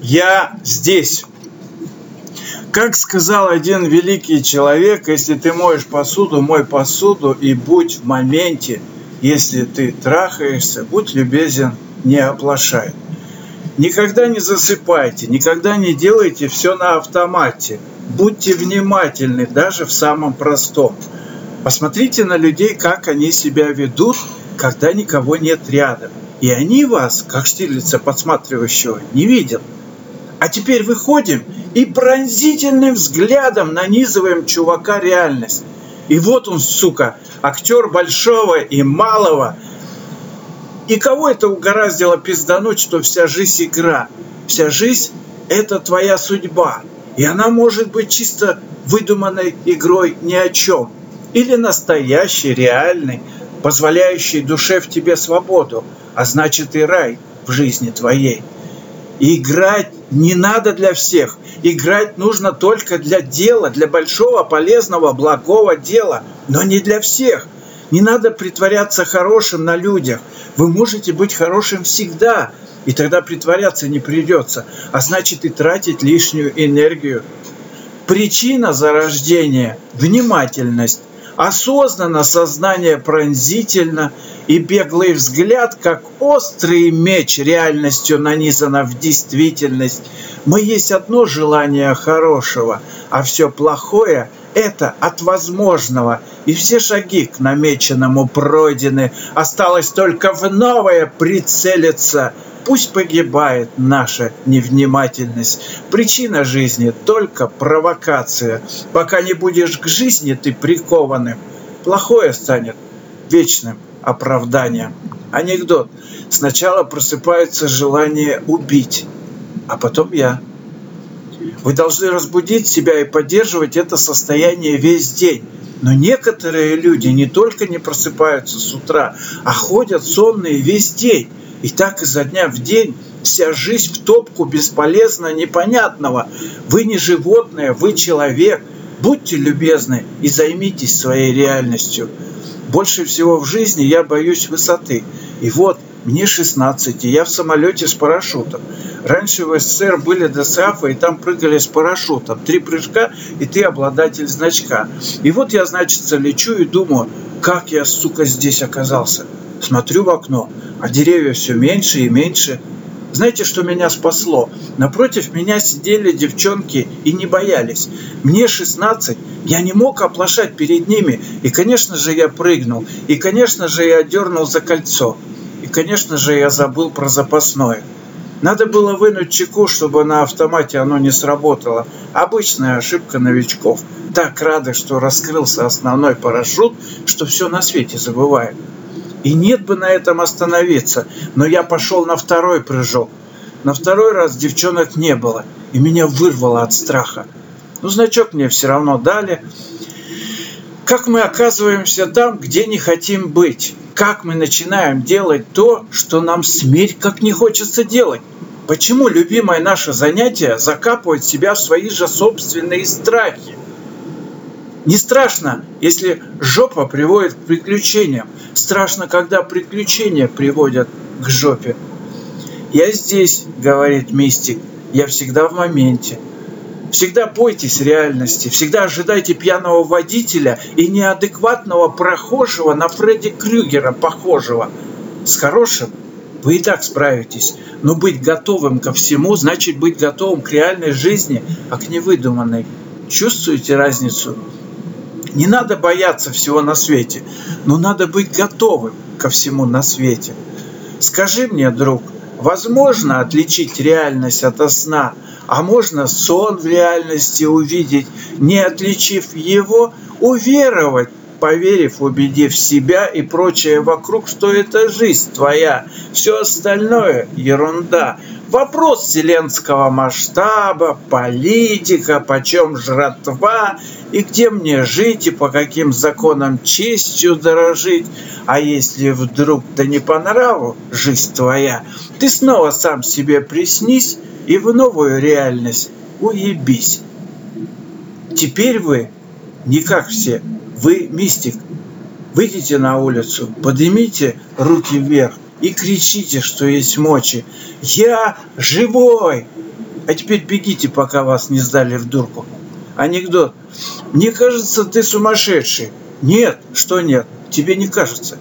Я здесь. Как сказал один великий человек, если ты моешь посуду, мой посуду и будь в моменте. Если ты трахаешься, будь любезен, не оплошай. Никогда не засыпайте, никогда не делайте все на автомате. Будьте внимательны даже в самом простом. Посмотрите на людей, как они себя ведут, когда никого нет рядом. И они вас, как Штирлица подсматривающего, не видят. А теперь выходим и пронзительным взглядом нанизываем чувака реальность. И вот он, сука, актер большого и малого. И кого это угораздило пиздануть, что вся жизнь игра? Вся жизнь – это твоя судьба. И она может быть чисто выдуманной игрой ни о чем. Или настоящей, реальной, позволяющей душе в тебе свободу, а значит и рай в жизни твоей. И играть не надо для всех. Играть нужно только для дела, для большого, полезного, благого дела, но не для всех. Не надо притворяться хорошим на людях. Вы можете быть хорошим всегда, и тогда притворяться не придется, а значит и тратить лишнюю энергию. Причина зарождения – внимательность. Осознанно сознание пронзительно, и беглый взгляд, как острый меч, реальностью нанизано в действительность. Мы есть одно желание хорошего, а все плохое – это от возможного, и все шаги к намеченному пройдены. Осталось только в новое прицелиться – Пусть погибает наша невнимательность. Причина жизни только провокация. Пока не будешь к жизни ты прикованным, плохое станет вечным оправданием. Анекдот. Сначала просыпается желание убить, а потом я. Вы должны разбудить себя и поддерживать это состояние весь день. Но некоторые люди не только не просыпаются с утра, а ходят сонные весь день. И так изо дня в день вся жизнь в топку бесполезно непонятного. Вы не животное, вы человек. Будьте любезны и займитесь своей реальностью. Больше всего в жизни я боюсь высоты. И вот мне 16, и я в самолете с парашютом. Раньше в СССР были ДСАФы, и там прыгали с парашютом. Три прыжка, и ты обладатель значка. И вот я, значит, лечу и думаю, как я, сука, здесь оказался. Смотрю в окно, а деревья все меньше и меньше. Знаете, что меня спасло? Напротив меня сидели девчонки и не боялись. Мне 16, я не мог оплошать перед ними. И, конечно же, я прыгнул. И, конечно же, я дернул за кольцо. И, конечно же, я забыл про запасное. Надо было вынуть чеку, чтобы на автомате оно не сработало. Обычная ошибка новичков. Так рады, что раскрылся основной парашют, что все на свете забывают. И нет бы на этом остановиться, но я пошел на второй прыжок. На второй раз девчонок не было, и меня вырвало от страха. Ну, значок мне все равно дали. Как мы оказываемся там, где не хотим быть? Как мы начинаем делать то, что нам смерть как не хочется делать? Почему любимое наше занятие закапывать себя в свои же собственные страхи? Не страшно, если жопа приводит к приключениям. Страшно, когда приключения приводят к жопе. «Я здесь», — говорит мистик, — «я всегда в моменте». Всегда бойтесь реальности, всегда ожидайте пьяного водителя и неадекватного прохожего на Фредди Крюгера похожего. С хорошим вы и так справитесь, но быть готовым ко всему значит быть готовым к реальной жизни, а к невыдуманной. Чувствуете разницу? Не надо бояться всего на свете, но надо быть готовым ко всему на свете. Скажи мне, друг, возможно отличить реальность от сна, а можно сон в реальности увидеть, не отличив его, уверовать, поверив, убедив себя и прочее вокруг, что это жизнь твоя. Все остальное – ерунда. Вопрос вселенского масштаба, политика, почем жратва, и где мне жить, и по каким законам честью дорожить. А если вдруг да не по нраву жизнь твоя, ты снова сам себе приснись и в новую реальность уебись. Теперь вы не как все, вы мистик. Выйдите на улицу, поднимите руки вверх и кричите, что есть мочи. Я живой! А теперь бегите, пока вас не сдали в дурку. Анекдот. Мне кажется, ты сумасшедший. Нет, что нет, тебе не кажется.